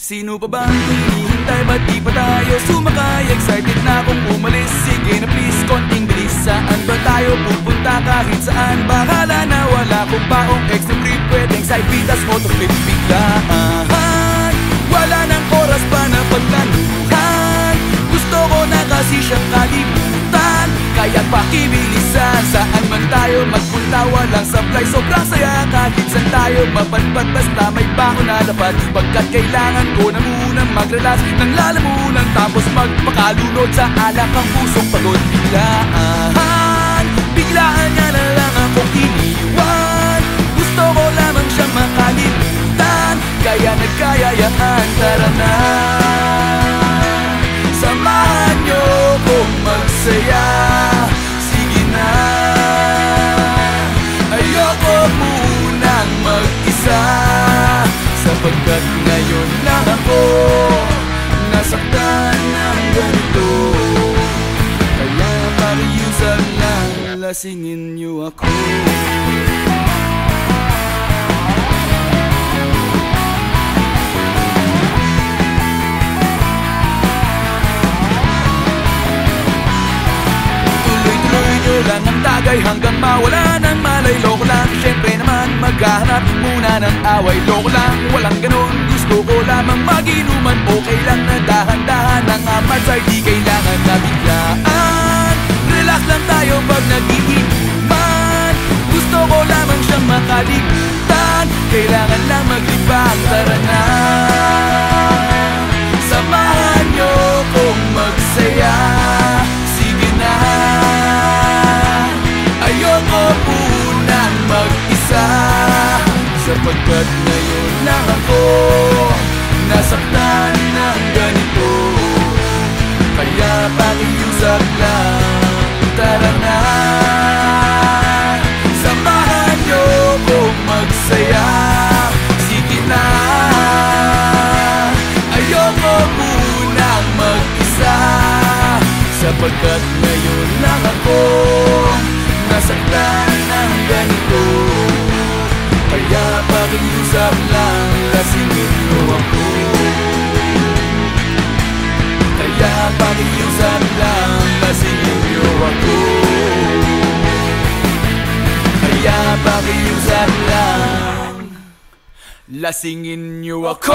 Ano pa bang hinihintay? Ba't di pa tayo sumakay? Excited na akong umalis Sige na please, konting bilis Saan ba tayo pupunta kahit saan? Bahala na wala kong paong extra trip Pwedeng side pitas, autoflip biglaan Wala nang oras pa na paglanuhan Gusto ko na kasi siyang kalimutan Kaya pakibilisan Saan man tayo magpunta Walang supply. Sobrang saya kahit saan tayo Mapadpad basta may bako na dapat. Pagkat kailangan ko na muna mag-relax Nang lalamunan Tapos magpakalunod Sa alak ang pusong pagod. Biglaan Biglaan niya na lang akong iniwan. Gusto ko lamang siyang makalimutan Kaya nagkayayaan. Tara na Samahan niyo kong magsaya Sapagkat ngayon lang ako Nasaktan ng ganito. Kaya mariusap lang Lasingin niyo ako. Tuloy-tuloy nyo lang ang tagay hanggang mawala ng malay. Loko lang, syempre naman maghahanap muna ng away. Loko lang, walang ganun. Gusto ko lamang maginuman. Okay lang na dahan-dahan Ang amat ay di Sapagkat ngayon lang ako. Nasaktan ng ganito. Kaya pakiusap lang Tara na. Samahan nyo kong magsaya. Sige na. Ayoko munang mag-isa. Sapagkat ngayon lang ako. Nasaktan ng ganito Lasingin niyo ako